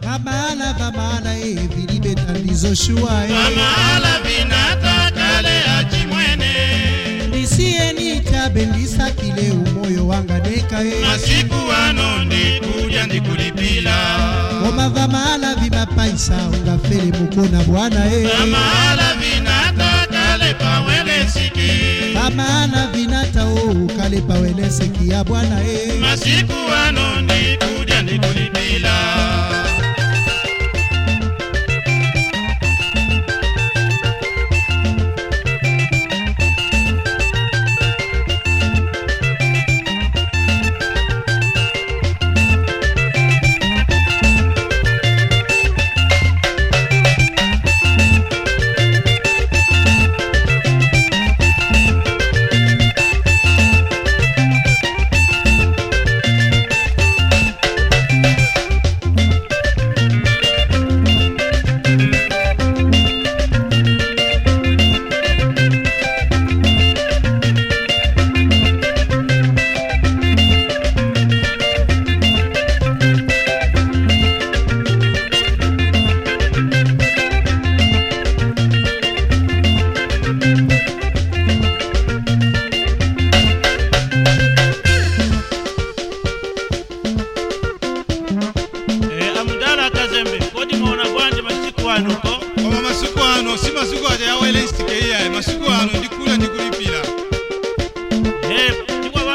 Kamala kamala hivi nimetandizo shua Kamala vinataka leachi mwene. Nisiye nitabe ndisakile umoyo wanga deka e. Masiku ano ndikuja ndikulipila. Vima paisa vimapaisa ungafele mukona bwana e. Kamala vinataka le pawele siki. Kamala kalepa welesekia bwana e masiku anondiko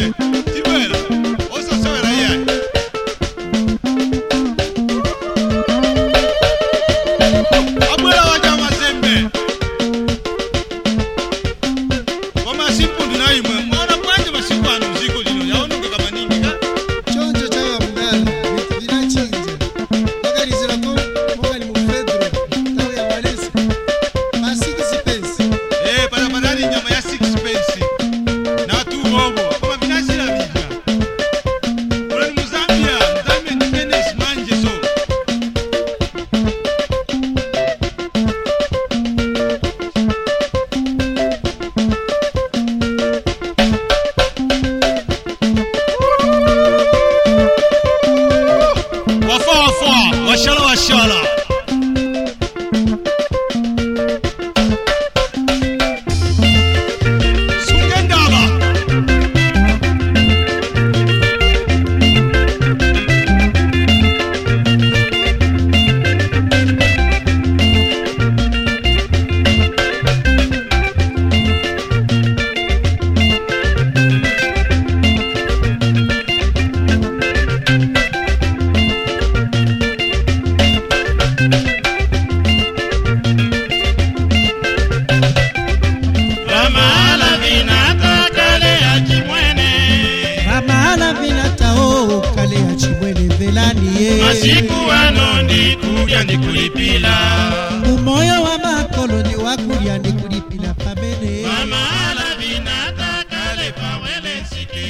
Yeah. na siku wano ndi kulya ndi kulipila umoyo wa makoloni wa kulya ndi kulipila pamene pamala vinatakale pawele nsike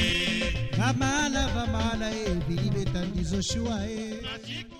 pamala pamala evilibeta eh, ndizoshuwa e eh.